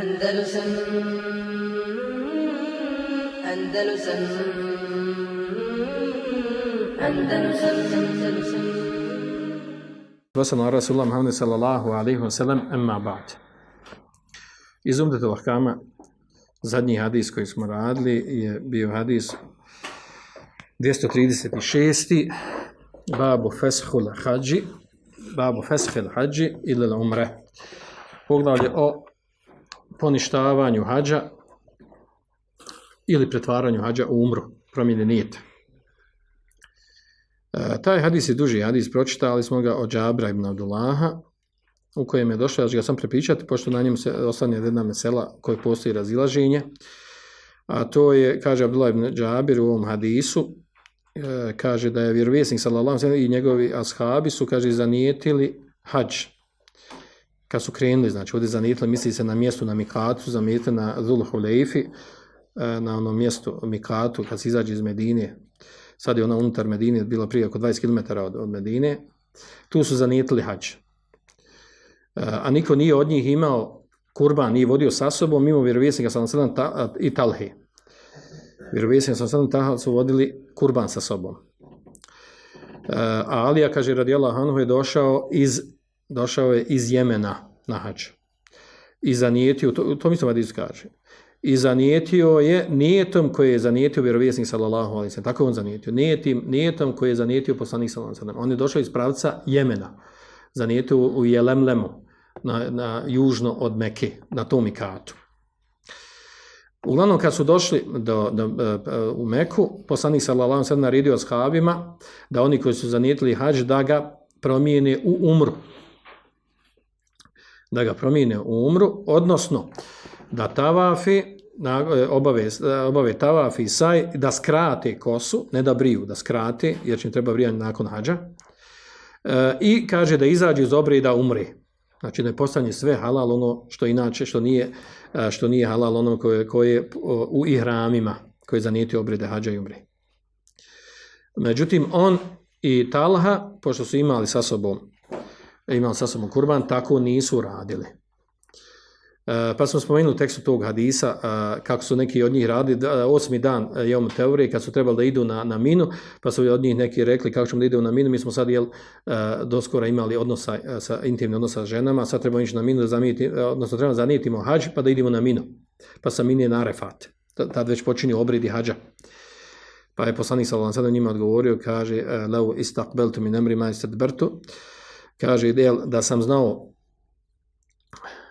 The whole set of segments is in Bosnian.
Andalusam Andalusam Andalusam Andalusam Vasana Rasulullah Muhammed sallallahu alaihi wa sallam emma ba'd. Iz umdetu lahkama zadnji hadis koji smo radili je bio hadis 236. Babu feshul hađi Babu feshul hađi ili umre. Poglavlje o poništavanju hađa ili pretvaranju hađa u umru, promjene nijete. E, taj hadis je duži hadis, pročitali smo ga od Džabra ibn Abdullaha, u kojem je došlo, ja ću ga sam prepričati, pošto na njemu se ostane jedna mesela koje postoji razilaženje, a to je, kaže Abdullah ibn Džabir u ovom hadisu, e, kaže da je vjerovjesnik sallallahu sallam i njegovi ashabi su, kaže, zanijetili hađ, kad su krenuli, znači ovdje zanitli, misli se na mjestu na Mikatu, zanitli na Zulhuleifi e, na onom mjestu Mikatu, kad se izađe iz Medine, sad je ona unutar Medine, bila prije oko 20 km od, od Medine, tu su zanitli hađ. E, a niko nije od njih imao kurban, nije vodio sa sobom, mimo vjerovjesnika sa sada ta, i Talhe. Vjerovjesnika sa sada ta, su vodili kurban sa sobom. E, a Alija, kaže, radijala Hanhu je došao iz, došao je iz Jemena na hač. I zanijetio, to, to mi se vadi kaže, i zanijetio je nijetom koji je zanijetio vjerovjesnik sallallahu alejhi ve sellem tako on zanijetio. Nijetim nijetom koji je zanijetio poslanik sallallahu alaihi ve sellem on je došao iz pravca Jemena. Zanijetio u Jelemlemu na, na južno od Mekke na tom ikatu. Uglavnom kad su došli do, do, do, u Meku, poslanik sallallahu alaihi ve sellem naredio ashabima da oni koji su zanijetili hađ, da ga promijene u umru da ga promijene u umru, odnosno da tavafi, na, e, obave, e, obave tavafi i saj, da skrate kosu, ne da briju, da skrate, jer će im treba brijanje nakon hađa, e, i kaže da izađe iz obre i da umre. Znači ne postanje sve halal ono što inače, što nije, e, što nije halal ono koje, koje u ihramima, koje zanijeti obrede hađa i umre. Međutim, on i Talha, pošto su imali sa sobom, E, imali sa sobom kurban, tako nisu radili. E, pa smo spomenuli tekstu tog hadisa, uh, kako su neki od njih radili, da, osmi dan e, uh, Jom Teorije, kad su trebali da idu na, na minu, pa su od njih neki rekli kako ćemo da idemo na minu, mi smo sad jel, uh, doskora imali odnosa, uh, sa, intimni odnosa sa ženama, sad trebamo ići na minu, da zamijeti, odnosno trebamo zanijetimo hađ, pa da idemo na minu, pa sa minije na refat, tad već počinju obridi hađa. Pa je poslanik sa sada njima odgovorio, kaže, lau istaqbaltu min amri ma istadbartu uh, kaže, da sam znao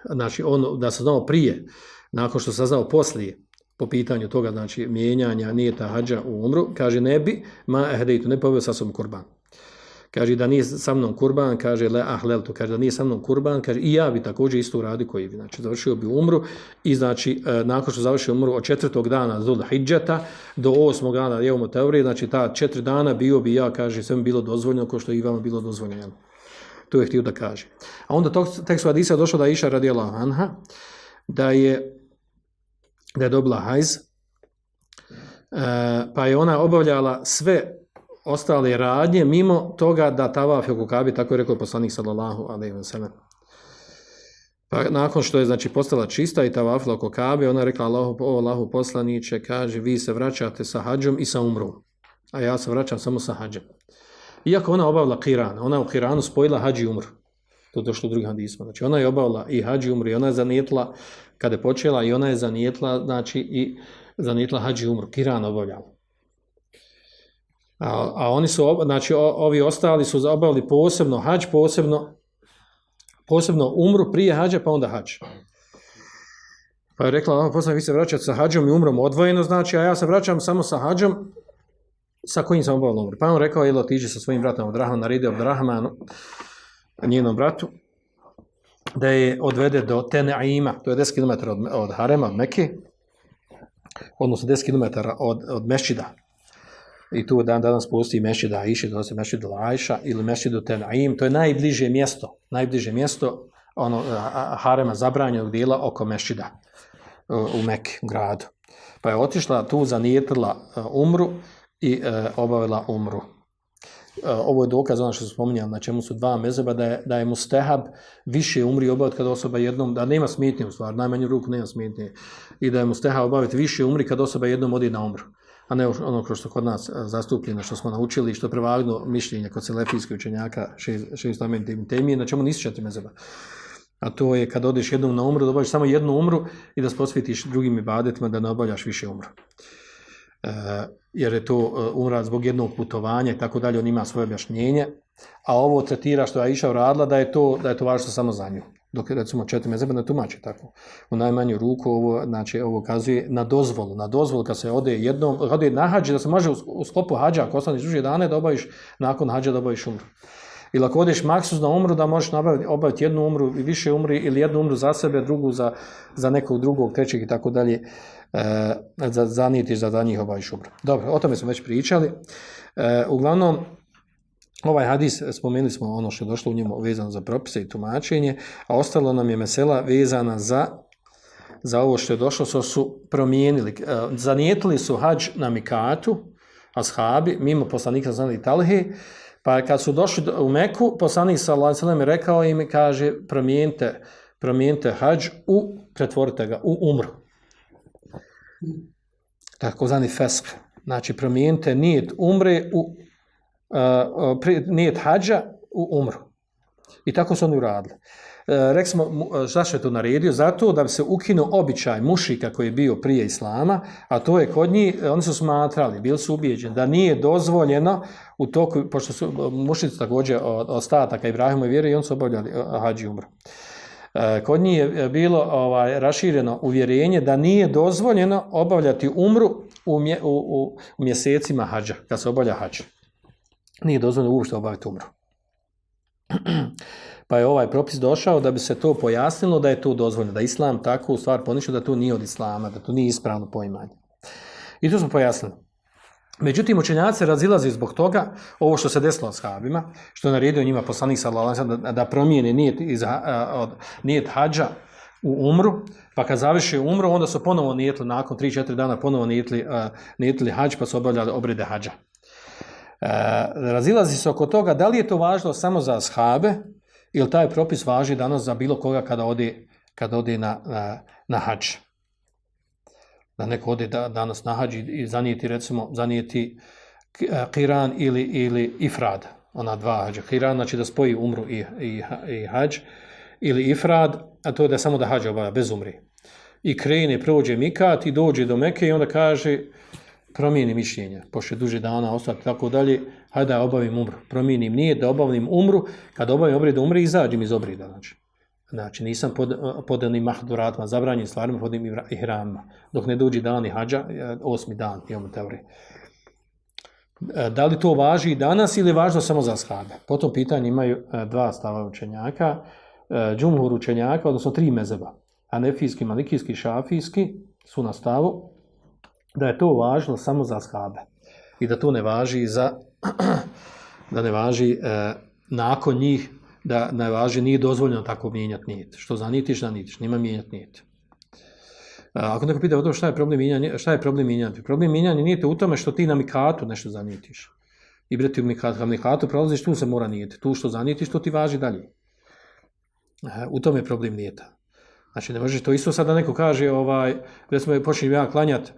znači on da sam znao prije, nakon što sam znao poslije, po pitanju toga, znači mijenjanja nijeta hađa u umru, kaže ne bi, ma ehdejtu, ne poveo sa sobom kurban. Kaže da nije sa mnom kurban, kaže le ahleltu, kaže da nije sa mnom kurban, kaže i ja bi također isto uradio koji bi, znači završio bi umru i znači e, nakon što završio umru od četvrtog dana Zul Hidžeta do osmog dana Jevomu Teorije, znači ta četiri dana bio bi ja, kaže, sve mi bilo dozvoljeno, ko što i vama bilo dozvoljeno. To je htio da kaže. A onda tog tekstu Hadisa došlo da iša radijela Anha, da je, da je dobila hajz, e, pa je ona obavljala sve ostale radnje mimo toga da tavaf oko Kabe, tako je rekao poslanik sallallahu alaihi wa sallam. Pa nakon što je znači postala čista i tavafila oko kabe, ona je rekla Allahu, o Allahu poslaniće, kaže, vi se vraćate sa hađom i sa umrom, a ja se vraćam samo sa hađom. Iako ona obavila kiran, ona u kiranu spojila hađi umr. To je došlo u drugim hadisma. Znači ona je obavila i hađi umr i ona je zanijetla, kada je počela, i ona je zanijetla, znači i zanijetla hađi umr, Kiran obavljala. A, a oni su, znači ovi ostali su obavili posebno hađ, posebno, posebno umru prije hađa, pa onda hađ. Pa je rekla, posle vi se vraćate sa hađom i umrom odvojeno, znači, a ja se vraćam samo sa hađom, sa kojim sam obavljeno umru. Pa on rekao, jel, otiđe sa svojim bratom od Rahman, naredio od Rahmanu, njenom bratu, da je odvede do Tenaima, to je 10 km od, od Harema, Mekke, odnosno 10 km od, od Mešida. I tu dan danas postoji Mešida Aisha, to se Mešida Lajša ili Mešćida Tenaim, to je najbliže mjesto, najbliže mjesto ono, Harema zabranjenog dijela oko Mešćida u Mekke, u gradu. Pa je otišla tu, zanijetila e, umru i e, obavila umru. E, ovo je dokaz ono što se spominjali, na čemu su dva mezeba, da je, da je mustehab više umri obaviti kada osoba jednom, da nema smetnje u stvari, najmanju ruku nema smetnje, i da je mustehab obaviti više umri kada osoba jednom odi na umru a ne ono kroz što kod nas e, zastupljeno, što smo naučili, što je prevagno mišljenje kod selefijskih učenjaka, šest amen temije, na čemu nisi četiri mezeba. A to je kad odeš jednom na umru, da obavljaš samo jednu umru i da posvetiš drugim ibadetima da ne obavljaš više umru. Eh, jer je to eh, e, umra zbog jednog putovanja i tako dalje, on ima svoje objašnjenje, a ovo tretira što je Aisha uradila da je to, da je to važno samo za nju dok recimo četiri mezebe ne tumače tako. U najmanju ruku ovo, znači, ovo kazuje na dozvolu. Na dozvolu kad se ode jednom, ode na hađi, da se može u, u sklopu hađa, ako ostaniš duže dane, da obaviš, nakon hađa da obaviš umru. Ili ako odeš maksus na umru, da možeš nabaviti, obaviti jednu umru i više umri, ili jednu umru za sebe, drugu za, za nekog drugog, trećeg i tako dalje, eh, za, zanijetiš da za njih obaviš umru. Dobro, o tome smo već pričali. E, uglavnom, Ovaj hadis, spomenuli smo ono što je došlo u njemu vezano za propise i tumačenje, a ostalo nam je mesela vezana za za ovo što je došlo, so su promijenili, eh, zanijetili su hađ na Mikatu, ashabi, mimo poslanika znali Talhe, pa kad su došli u Meku, poslanik sallallahu alejhi ve rekao im, kaže, promijenite, promijenite hadž u, pretvorite ga, u umru. Tako zani fesk. Znači, promijenite nijet umre u uh, nijet hađa u umru. I tako su oni uradili. E, rek smo, zašto e, je to naredio? Zato da bi se ukinuo običaj mušika koji je bio prije Islama, a to je kod njih, e, oni su smatrali, bili su ubijeđeni, da nije dozvoljeno u toku, pošto su mušici također ostataka Ibrahimove vjere i on su obavljali hađi umru. Kod njih je bilo ovaj rašireno uvjerenje da nije dozvoljeno obavljati umru u, mje, u, u, u mjesecima hađa, kad se obavlja hađa nije dozvoljeno uopšte obaviti umru. pa je ovaj propis došao da bi se to pojasnilo da je to dozvoljeno, da islam tako u stvar ponišao da to nije od islama, da to nije ispravno poimanje. I to smo pojasnili. Međutim, učenjaci razilazi zbog toga, ovo što se desilo s habima, što je naredio njima poslanik sallallahu da, da promijene nijet, iz, od, nijet hađa u umru, pa kad završi umru, onda su ponovo nijetli, nakon 3-4 dana ponovo nijetli, uh, nijetli hađ, pa su obavljali obrede hađa. E, razilazi se oko toga da li je to važno samo za ashabe ili taj propis važi danas za bilo koga kada ode, kada ode na, na, na hađ. Da neko ode da, danas na hađ i zanijeti, recimo, zanijeti e, kiran ili, ili ifrad, ona dva hađa. Kiran znači da spoji umru i, i, i hađ, ili ifrad, a to je da samo da hađa obavlja, bez umri. I krene, prođe mikat i dođe do Meke i onda kaže, promijeni mišljenje, pošto duže dana ostati tako dalje, hajde da obavim umru. Promijenim nije da obavim umru, kad obavim obred umri, izađem iz obrida. Znači, znači nisam pod, pod mahduratima, zabranjim stvarima, pod onim ihramima. Dok ne dođi dan i hađa, e, osmi dan, imamo teorije. Da li to važi i danas ili važno samo za shabe? Po tom pitanju imaju e, dva stava učenjaka, e, džumhur učenjaka, odnosno tri mezeba. Anefijski, malikijski, šafijski su na stavu da je to važno samo za shabe i da to ne važi za da ne važi e, nakon njih da ne važi nije dozvoljeno tako mijenjati nijet što zanitiš zanitiš, nima mijenjati nijet e, ako neko pita o šta je problem mijenjanja šta je problem mijenjanja? problem mijenjanja nije u tome što ti na mikatu nešto zanitiš. I breti u mikatu, na mikatu prolaziš tu se mora nijeti tu što zanitiš to ti važi dalje. E, u tome je problem nijeta. Znači ne možeš to isto sad da neko kaže ovaj recimo počinjem ja klanjati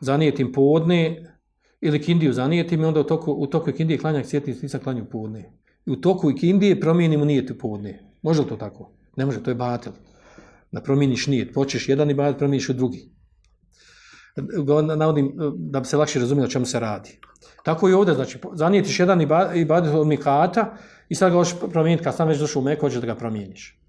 zanijetim podne ili kindiju zanijetim i onda u toku, u toku kindije klanjak sjetnic stisak klanju podne. I u toku kindije promijenimo nijet podne. Može li to tako? Ne može, to je batel. Da promijeniš nijet. Počeš jedan i batel, promijeniš u drugi. Navodim eh, da bi se lakše razumio o čemu se radi. Tako i ovdje, znači, zanijetiš jedan i batel od mikata i sad ga hoćeš promijeniti, kad sam već došao u meko, hoćeš da ga promijeniš.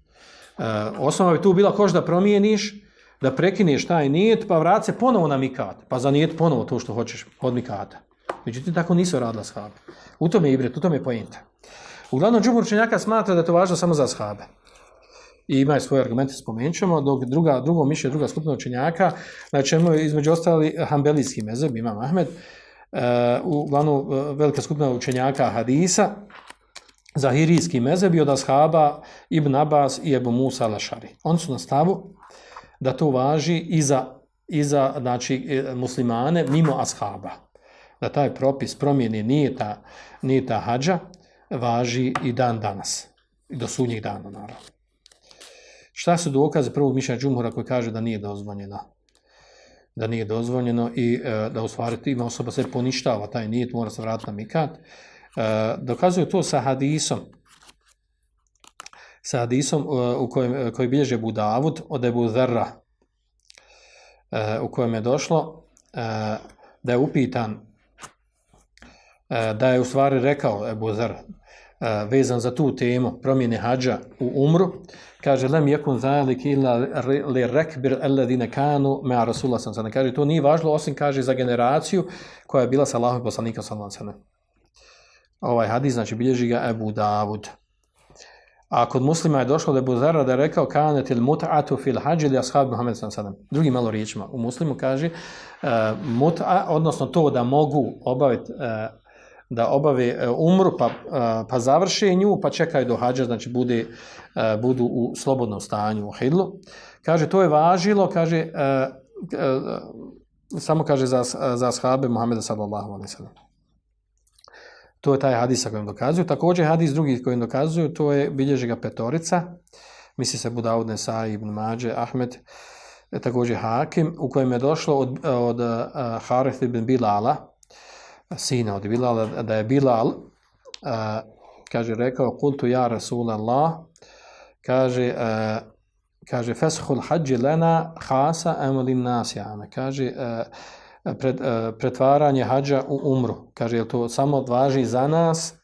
E, osnova bi tu bila koš da promijeniš, da prekineš taj nijet, pa vrat se ponovo na mikat, pa za nijet ponovo to što hoćeš od mikata. Međutim, tako nisu radila shabe. U tome je ibret, u tome je pojenta. Uglavnom, džumur činjaka smatra da je to važno samo za shabe. I imaju svoje argumente, spomenut ćemo, dok druga, drugo mišlje, druga skupina učenjaka, na čemu je između ostali hambelijski mezeb, imam Ahmed, uh, uglavnom e, velika skupina učenjaka hadisa, zahirijski mezeb i od ashaba Ibn Abbas i Ebu Musa Lašari. Oni su na stavu da to važi i za, i za znači, e, muslimane mimo ashaba. da taj propis promjene nije ta, nije ta hađa, važi i dan danas. I do sudnjih dana, naravno. Šta su dokaze prvog mišljenja Džumhura koji kaže da nije dozvoljeno? Da nije dozvoljeno i e, da u stvari ima osoba se poništava taj nijet, mora se vratiti na mikat. E, dokazuju to sa hadisom. Sa hadisom e, u kojem, e, koji bilježe Budavud od Ebu Zerra e, u kojem je došlo da je upitan da je u stvari rekao Ebu Zerra vezan za tu temu promjene hađa u umru, kaže lem yakun zalik illa li rakbir alladine kanu ma rasulullah sallallahu alejhi kaže to nije važno osim kaže za generaciju koja je bila sa Allahom poslanikom sallallahu alejhi Ovaj hadis znači bilježi ga Abu Davud. A kod muslima je došlo da je Buzara da je rekao kanet il mut'atu fil hađi li ashab Muhammed sallallahu Drugi malo riječima. U muslimu kaže uh, mut'a, odnosno to da mogu obaviti uh, e, da obave umru pa, e, pa završe nju pa čekaju do hađa, znači bude, budu u slobodnom stanju u hidlu. Kaže, to je važilo, kaže, samo kaže za, za ashabe Muhammeda sallallahu alaihi sallam. To je taj hadis sa kojim dokazuju. Također hadis drugi kojim dokazuju, to je bilježi ga petorica, misli se Budaud Nesai ibn Mađe, Ahmed, e, također Hakim, u kojem je došlo od, od uh, Harith ibn Bilala, sina od Bilala, da je Bilal, a, kaže, rekao, kultu ja Rasulallah, kaže, uh, kaže, feshul hađi lena hasa emulim nasjame, kaže, uh, pred, pretvaranje hađa u umru, kaže, je to samo važi za nas,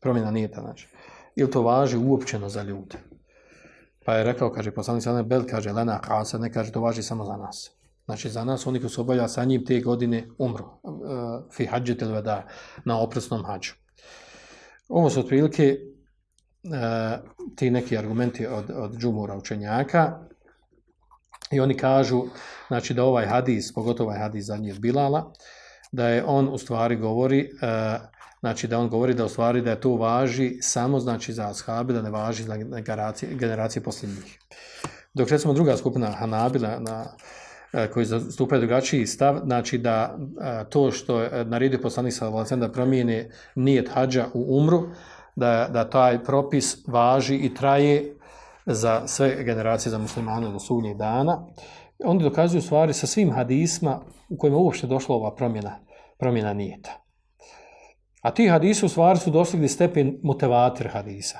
promjena nije ta, znači, ili to važi uopćeno za ljude. Pa je rekao, kaže, poslanik sada Bel, kaže, lena kasa, ne kaže, to važi samo za nas. Znači, za nas, oni koji su obavljali sa njim te godine, umru. Uh, fi hađe da na opresnom hađu. Ovo su otprilike uh, ti neki argumenti od, od džumura učenjaka. I oni kažu, znači, da ovaj hadis, pogotovo ovaj hadis za od Bilala, da je on u stvari govori, e, znači da on govori da u stvari da je to važi samo znači za ashabi, da ne važi za generacije, generacije posljednjih. Dok recimo druga skupina Hanabila na E, koji zastupaju drugačiji stav, znači da e, to što je e, naredio poslanik sa Valacem da promijene nijet hađa u umru, da, da taj propis važi i traje za sve generacije za muslimane do sunnjeg dana. Oni dokazuju stvari sa svim hadisma u kojima uopšte došla ova promjena, promjena nijeta. A ti hadisi u stvari su dostigli stepen motivator hadisa.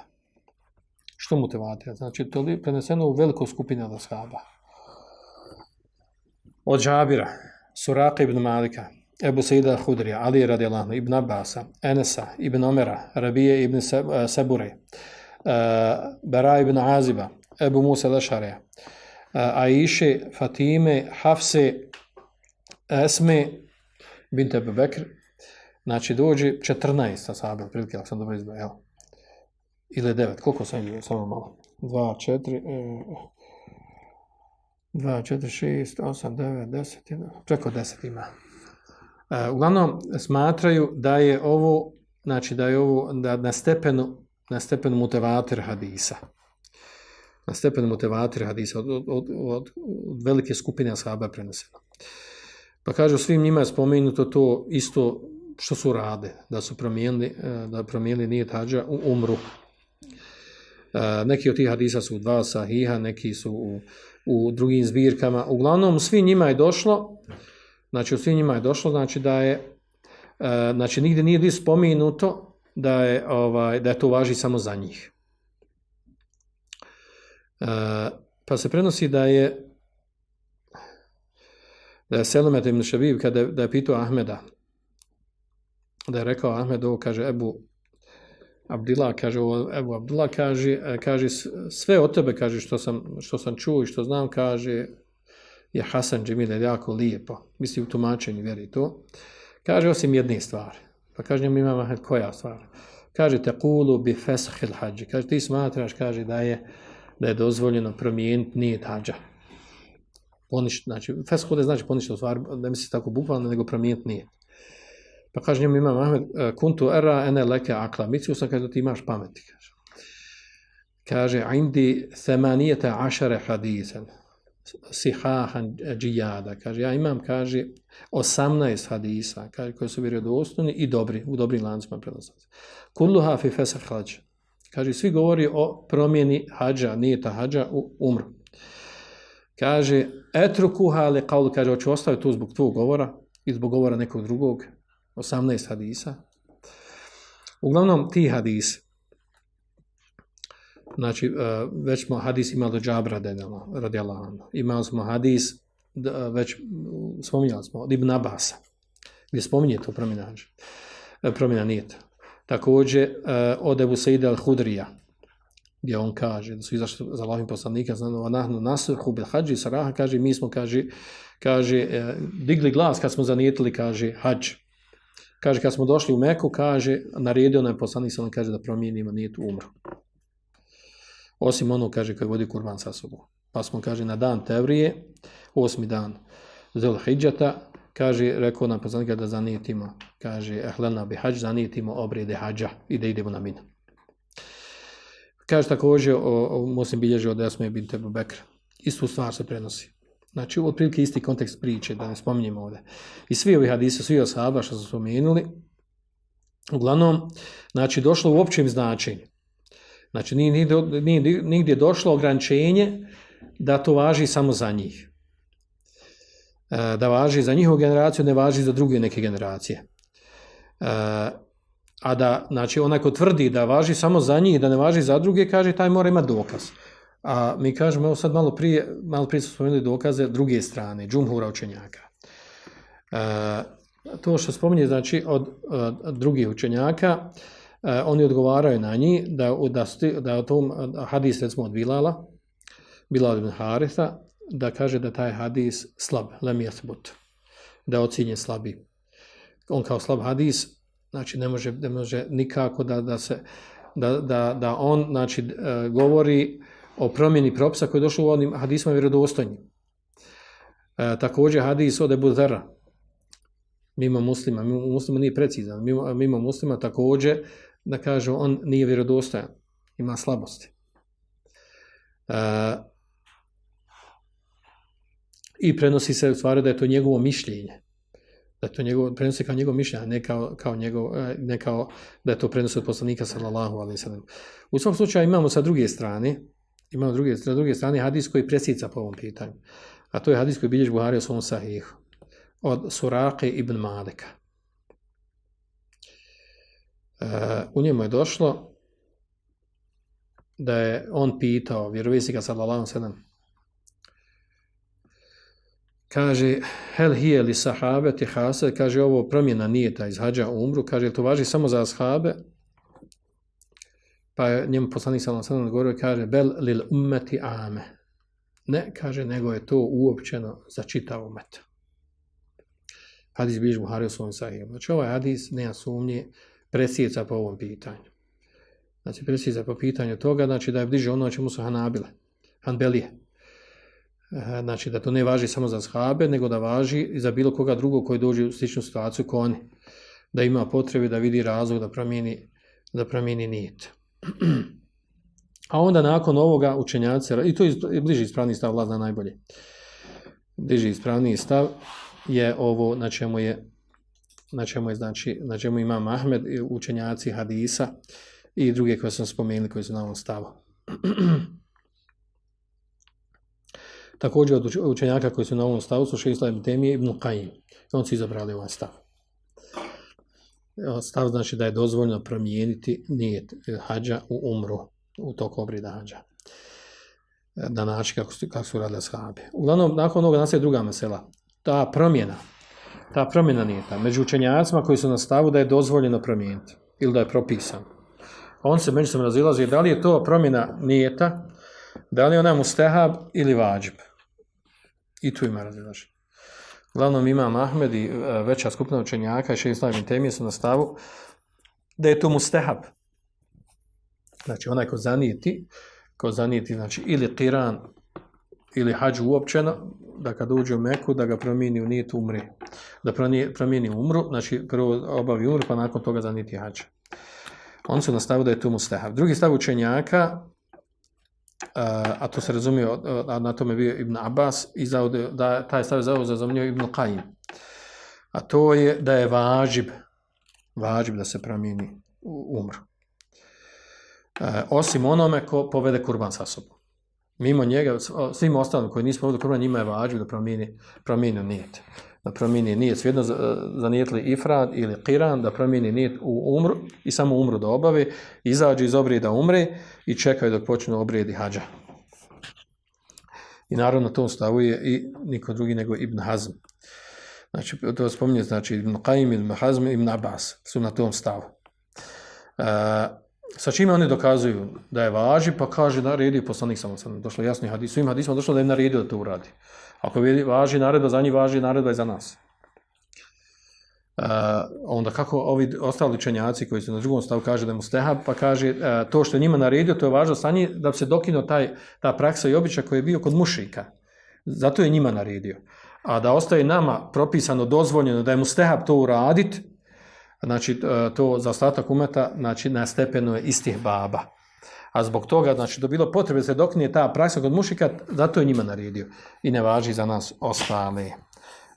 Što motivator? Znači, to je preneseno u velikoj skupini od ashaba od Džabira, Suraka ibn Malika, Ebu Sejda Hudrija, Ali radijallahu ibn Abasa, Enesa ibn Omera, Rabije ibn eh, Sebure, eh, Bara ibn Aziba, Ebu Musa Lešareja, eh, Aiše, Fatime, Hafse, Esme, bint Ebu Bekr, znači dođe 14 sahabe, prilike, ako sam dobro izbao, ili 9, koliko sam imao, samo malo, 2, 4, 2, 4, 6, 8, 9, 10, preko 10 ima. E, uglavnom, smatraju da je ovo, znači da je ovo da na stepenu, na stepen mutevater hadisa. Na stepen mutevater hadisa od, od, od, od velike skupine ashaba preneseno. Pa kaže, svim njima je spomenuto to isto što su rade, da su promijenili, e, da promijenili nije tađa u umru. E, neki od tih hadisa su dva sahiha, neki su u u drugim zbirkama. Uglavnom, svi njima je došlo, znači u svim njima je došlo, znači da je, e, znači nigdje nije spomenuto da je, ovaj, da je to važi samo za njih. E, pa se prenosi da je da je Selamet ibn Šabib, kada je, da je pitao Ahmeda, da je rekao Ahmed, ovo kaže Ebu, Abdullah kaže, Ebu Abdullah kaže, kaže sve o tebe kaže što sam, što sam čuo i što znam kaže je Hasan Džemil je jako lijepo. Misli u tumačenju vjeri to. Kaže osim jedne stvari. Pa kaže njemu imam Ahmed koja stvar. Kaže te kulu bi feshil hađi. Kaže ti smatraš kaže da je da je dozvoljeno promijeniti nijet hađa. Poništ, znači, feshil znači poništiti stvar, ne da misli tako bukvalno, nego promijeniti nijet. Pa kaže njemu imam Ahmed, e, kuntu era ene leke akla. Mislio sam kaže da ti imaš pameti. Kaže, kaže indi semanijete ašare hadisen sihahan džijada. Kaže, ja imam, kaže, 18 hadisa, kaže, koji su vjerodostojni i dobri, u dobrim lancima prenosaca. Kulluha fi fesah hađa. Kaže, svi govori o promjeni hađa, nije ta hađa, u umru. Kaže, etrukuha le kaulu, kaže, hoću ostaviti tu zbog tvog govora i zbog govora nekog drugog, 18 hadisa. Uglavnom, ti hadisi, znači, e, već smo hadis imali do džabra radijallahu anhu. Imali smo hadis, e, već spominjali smo, od Ibn Abasa, gdje spominje to promjena, e, promjena nijeta. Također, od Ebu Seide al-Hudrija, gdje on kaže da su izašli za Allahim poslanika, znamo, nahnu nasrhu bil hađi, saraha, kaže, mi smo, kaže, kaže, digli glas kad smo zanijetili, kaže, hađ. Kaže, kad smo došli u Meku, kaže, naredio nam poslanik, sam kaže da promijenimo nijetu umru. Osim ono, kaže, kad vodi kurban sa sobom. Pa smo, kaže, na dan Tevrije, osmi dan Zelhidžata, kaže, rekao nam poslanika da zanijetimo, kaže, ehlena bi hađ, zanijetimo obrede hađa i da idemo na min. Kaže također, o, o muslim bilježi od Esme bin Tebu Bekra. Istu stvar se prenosi. Znači, u otprilike isti kontekst priče, da ne spominjemo ovdje. I svi ovi hadise, svi osaba što su spomenuli, uglavnom, znači, došlo u općem značenju. Znači, nije nigdje, nije nigdje došlo ograničenje da to važi samo za njih. E, da važi za njihovu generaciju, ne važi za druge neke generacije. E, a da, znači, onaj ko tvrdi da važi samo za njih, da ne važi za druge, kaže, taj mora imati dokaz. A mi kažemo, evo sad malo prije, malo prije smo spomenuli dokaze druge strane, džumhura učenjaka. E, to što spominje, znači, od, od drugih učenjaka, e, E, oni odgovaraju na njih da, da, sti, da o tom hadis recimo od Bilala, Bilal ibn Haritha, da kaže da taj hadis slab, lem jathbut, da ocjenje slabi. On kao slab hadis, znači ne može, ne može nikako da, da se, da, da, da on, znači, e, govori o promjeni propisa koji je došlo u onim hadisima vjerodostojnim. E, također hadis od Ebu Zara, mimo muslima, mimo muslima nije precizan, mimo, mimo muslima također da kaže on nije vjerodostojan, ima slabosti. E, I prenosi se u stvari da je to njegovo mišljenje. Da to njegovo, prenosi kao njegovo mišljenje, ne kao, kao, njegov, e, ne kao da je to prenosi od poslanika sallallahu alaihi sallam. U svom slučaju imamo sa druge strane, imamo druge, na druge strane hadis koji presica po ovom pitanju. A to je hadis koji bilješ Buhari u svom sahihu. Od Surake ibn Malika. U njemu je došlo da je on pitao vjerovisnika sallallahu sallam kaže hel hije li sahabe ti hase kaže ovo promjena nije ta iz hađa umru. Kaže to važi samo za ashabe? Pa je njemu poslanik sallallahu sallam govorio kaže bel lil ummeti ame. Ne kaže nego je to uopćeno za čitav umet. Hadis biš Buhari u svom sahiju. Znači ovaj hadis nema sumnje presjeca po ovom pitanju. Znači, presjeca po pitanju toga, znači da je bliže ono čemu su Hanabile, Hanbelije. E, znači, da to ne važi samo za shabe, nego da važi i za bilo koga drugog koji dođe u sličnu situaciju ko oni. Da ima potrebe da vidi razlog da promijeni, da promijeni nijet. A onda nakon ovoga učenjaci, i to je bliži ispravni stav, vlada najbolje. Bliži ispravni stav je ovo na čemu je na čemu je znači na čemu ima Ahmed učenjaci hadisa i druge koje sam spomenuli koji su na ovom stavu. Također od učenjaka koji su na ovom stavu su Šeisla ibn Temije ibn Qajim. On su izabrali ovaj stav. E, ovaj stav znači da je dozvoljno promijeniti nijet e, hađa u umru, u toku obrida hađa. E, na način kako su, kako su radili shabe. Uglavnom, nakon ovoga nastaje druga mesela. Ta promjena, ta promjena nijeta među učenjacima koji su na stavu da je dozvoljeno promijeniti ili da je propisano. On se među sam razilazi da li je to promjena nijeta, da li je ona mustehab ili vađib. I tu ima razilaži. Glavnom imam Ahmed i e, veća skupina učenjaka i šest najmin temije su na stavu da je to mustehab. Znači onaj ko zanijeti, ko zanijeti znači ili tiran ili hađu uopćeno, da kad uđe u Meku, da ga promijeni u nijet umri. Da promijeni umru, znači prvo obavi umru, pa nakon toga zaniti hađ. On su nastavili da je to mustahav. Drugi stav učenjaka eh, a to se razumije, eh, a na tome bio Ibn Abbas, i za, da taj stav je zauzeo za Ibn Qajim. A to je da je važib, važib da se promijeni umru. E, osim onome ko povede kurban sa sobom. Mimo njega, svim ostalim koji nisu ovdje kurban, njima je vađu da promijeni, promijeni nijet. Da promijeni nijet. Svijedno e, zanijetli ifrad ili qiran, da promijeni nijet u umru i samo umru da obavi, izađe iz obrijeda umre i čekaju dok počnu obrijedi hađa. I naravno to stavuje i niko drugi nego Ibn Hazm. Znači, to spominje, znači, Ibn Qaim, Ibn Hazm, Ibn Abbas su na tom stavu. E, sa čime oni dokazuju da je važi, pa kaže naredio poslanik samo sam došlo jasno hadis, svim hadisima došlo da je naredio da to uradi. Ako vidi važi naredba za njih, važi naredba i za nas. Uh, onda kako ovi ostali učenjaci koji su na drugom stavu kaže da je mustehab, pa kaže uh, to što je njima naredio, to je važno sa njih da bi se dokino taj, ta praksa i običaj koji je bio kod mušika. Zato je njima naredio. A da ostaje nama propisano, dozvoljeno da je mustehab to uraditi, znači e, to za ostatak umeta, znači na stepenu je istih baba. A zbog toga, znači, da bilo potrebe se doknije ta praksa kod mušika, zato je njima naredio. I ne važi za nas ostale.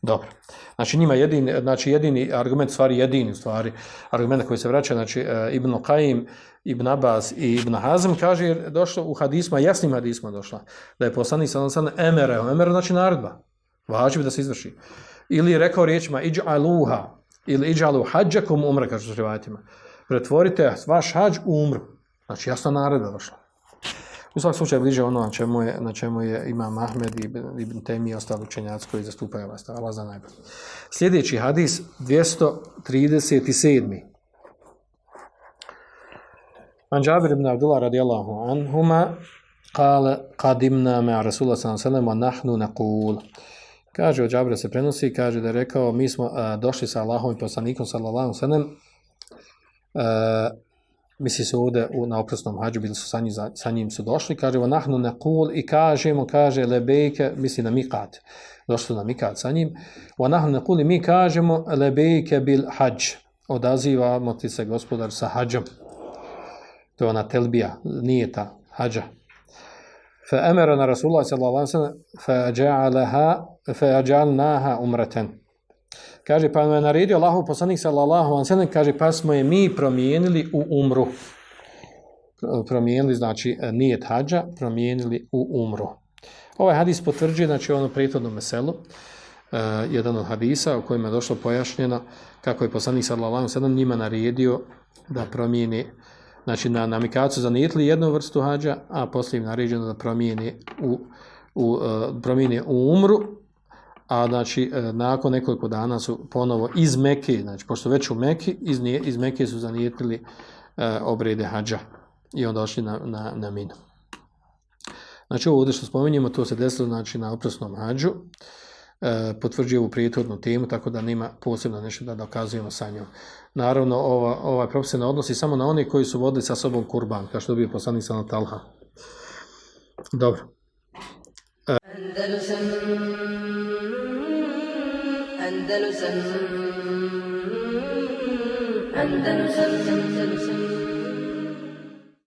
Dobro. Znači, njima jedini, znači, jedini argument, stvari jedini, stvari, argument koji se vraća, znači, e, Ibn Qaim, Ibn Abbas i Ibn Hazm, kaže, došlo u hadisma, jasnim hadisma došla, da je poslanik sa sam emere, emere znači naredba, važi da se izvrši. Ili je rekao riječima, ij'aluha, ili iđalu hađakom umre, kažu s rivajetima. Pretvorite vaš hađ u umru. Znači, jasna naredba došla. U svakom slučaju bliže ono na čemu je, na čemu je Imam Ahmed i Ibn Temi i ostali učenjaci koji zastupaju vas. stav. Allah za najbolje. Sljedeći hadis, 237. An Džabir ibn Abdullah radijallahu anhuma kale qadimna me Rasulullah sallam sallam wa nahnu naqul. Kaže, od Džabira se prenosi, kaže da je rekao, mi smo a, došli sa Allahom i poslanikom, sallallahu sallam, misli se ovdje u, na oprosnom hađu, bili su sa njim, sa njim su došli, kaže, wa nahnu naqul i kažemo, kaže, lebejke, misli na mikat, došli na mikat sa njim, wa nahnu naqul i mi kažemo, lebejke bil hađ, odazivamo ti se gospodar sa hađom. To je ona telbija, nije ta hađa. Fa رسول Rasulullah sallallahu الله عليه وسلم فجعلها فجعلناها fa umratan. Kaže pa je naredio Allahu poslanik sallallahu alejhi ve sellem kaže pa smo je mi promijenili u umru. Promijenili znači nije hadža, promijenili u umru. Ovaj hadis potvrđuje znači ono prethodno meselo. Uh, e, jedan od hadisa u kojem je došlo pojašnjeno kako je poslanik sallallahu alejhi ve sellem njima naredio da promijeni znači na namikacu zanijetli jednu vrstu hađa, a poslije im naređeno da promijene u, u, uh, u umru, a znači e, nakon nekoliko dana su ponovo iz Mekke, znači pošto već u Mekke, iz, iz Mekke su zanijetili uh, obrede hađa i onda došli na, na, na minu. Znači ovo ovdje što spominjemo, to se desilo znači, na oprosnom hađu, E, potvrđuje ovu prijetornu temu, tako da nema posebno nešto da dokazujemo sa njom. Naravno, ova, ovaj propis se ne odnosi samo na one koji su vodili sa sobom kurban, kao što bi poslanik sa Talha. Dobro. Andalusam Andalusam Andalusam Andalusam